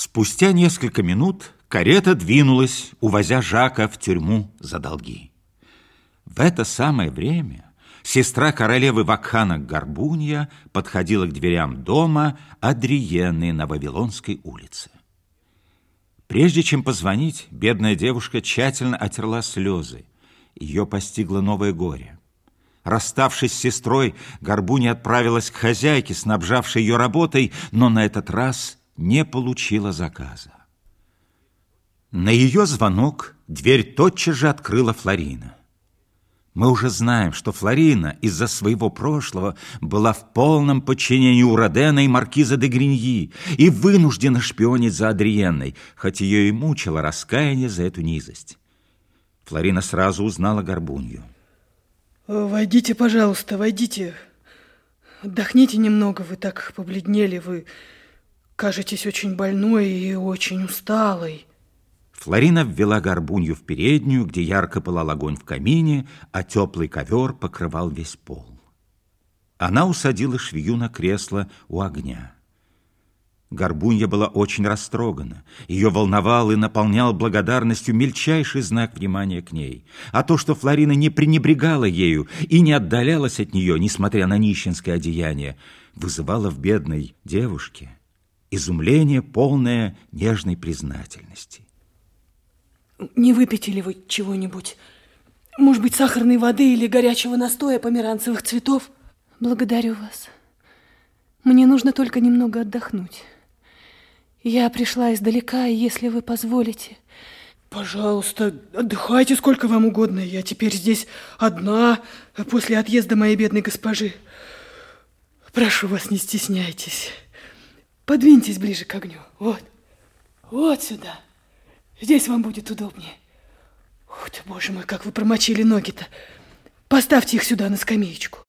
Спустя несколько минут карета двинулась, увозя Жака в тюрьму за долги. В это самое время сестра королевы Вакхана Горбунья подходила к дверям дома Адриены на Вавилонской улице. Прежде чем позвонить, бедная девушка тщательно отерла слезы. Ее постигло новое горе. Расставшись с сестрой, Горбунья отправилась к хозяйке, снабжавшей ее работой, но на этот раз не получила заказа. На ее звонок дверь тотчас же открыла Флорина. Мы уже знаем, что Флорина из-за своего прошлого была в полном подчинении у Родена и маркиза де Гриньи и вынуждена шпионить за Адриенной, хоть ее и мучило раскаяние за эту низость. Флорина сразу узнала Горбунью. «Войдите, пожалуйста, войдите. Отдохните немного, вы так побледнели, вы кажетесь очень больной и очень усталой». Флорина ввела горбунью в переднюю, где ярко пылал огонь в камине, а теплый ковер покрывал весь пол. Она усадила швею на кресло у огня. Горбунья была очень растрогана. Ее волновал и наполнял благодарностью мельчайший знак внимания к ней. А то, что Флорина не пренебрегала ею и не отдалялась от нее, несмотря на нищенское одеяние, вызывало в бедной девушке изумление, полное нежной признательности. Не выпьете ли вы чего-нибудь? Может быть, сахарной воды или горячего настоя померанцевых цветов? Благодарю вас. Мне нужно только немного отдохнуть. Я пришла издалека, и если вы позволите... Пожалуйста, отдыхайте сколько вам угодно. Я теперь здесь одна после отъезда моей бедной госпожи. Прошу вас, не стесняйтесь. Подвиньтесь ближе к огню. Вот. Вот сюда. Здесь вам будет удобнее. Ух ты, боже мой, как вы промочили ноги-то. Поставьте их сюда на скамеечку.